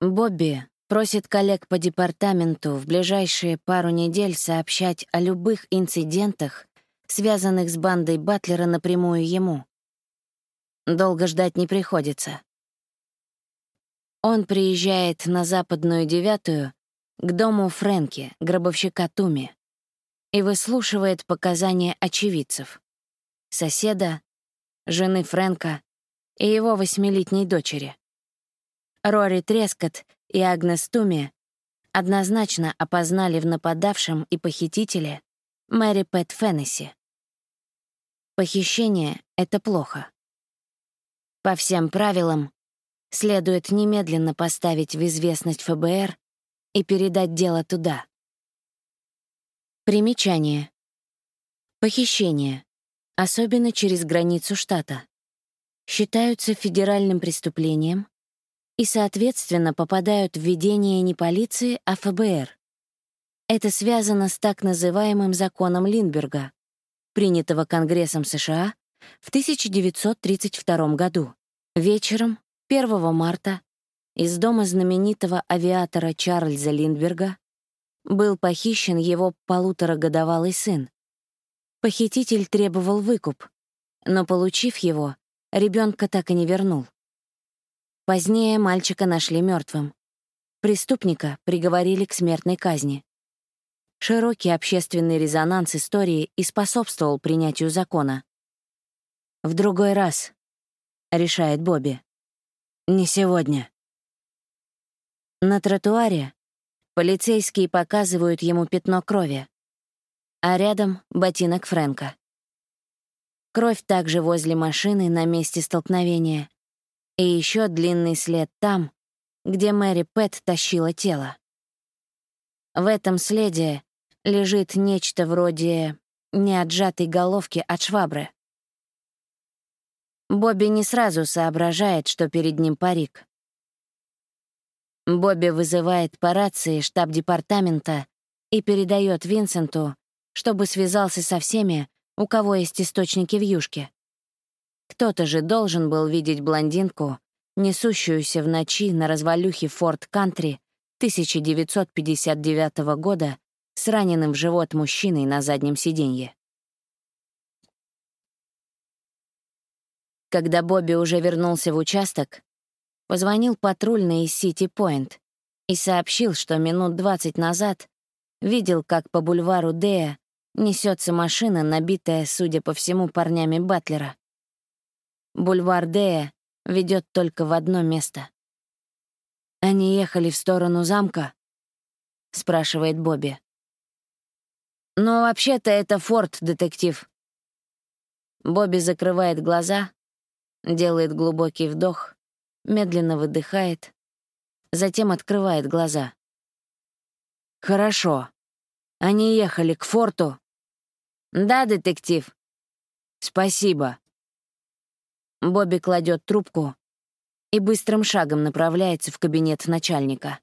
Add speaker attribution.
Speaker 1: Бобби просит коллег по департаменту в ближайшие пару недель сообщать о любых инцидентах, связанных с бандой Батлера напрямую ему. Долго ждать не приходится. Он приезжает на западную девятую к дому Фрэнки, гробовщика Туми, и выслушивает показания очевидцев — соседа, жены Фрэнка и его восьмилетней дочери. Рори Трескот и Агнес Туми однозначно опознали в нападавшем и похитителе Мэри Пэт Феннесси. Похищение — это плохо. По всем правилам, следует немедленно поставить в известность ФБР и передать дело туда. Примечание. Похищение, особенно через границу штата, считаются федеральным преступлением и, соответственно, попадают в ведение не полиции, а ФБР. Это связано с так называемым законом Линдберга, принятого Конгрессом США в 1932 году. Вечером 1 марта из дома знаменитого авиатора Чарльза Линдберга был похищен его полуторагодовалый сын. Похититель требовал выкуп, но, получив его, ребенка так и не вернул. Позднее мальчика нашли мертвым. Преступника приговорили к смертной казни. Широкий общественный резонанс истории и способствовал принятию закона. «В другой раз», — решает Бобби. «Не сегодня». На тротуаре полицейские показывают ему пятно крови, а рядом — ботинок Фрэнка. Кровь также возле машины на месте столкновения. И еще длинный след там, где Мэри Пэт тащила тело. В этом следе лежит нечто вроде неотжатой головки от швабры. Бобби не сразу соображает, что перед ним парик. Бобби вызывает по рации штаб департамента и передает Винсенту, чтобы связался со всеми, у кого есть источники в юшке. Кто-то же должен был видеть блондинку, несущуюся в ночи на развалюхе Форт Кантри 1959 года с раненым в живот мужчиной на заднем сиденье. Когда Бобби уже вернулся в участок, Позвонил патрульный из Сити-Пойнт и сообщил, что минут двадцать назад видел, как по бульвару Дея несется машина, набитая, судя по всему, парнями Батлера. Бульвар Дея ведет только в одно место. «Они ехали в сторону замка?» — спрашивает Бобби. «Ну, вообще-то это форт, детектив». Бобби закрывает глаза, делает глубокий вдох медленно выдыхает, затем открывает глаза. «Хорошо. Они ехали к форту?» «Да, детектив». «Спасибо». Бобби кладет трубку и быстрым шагом направляется в кабинет начальника.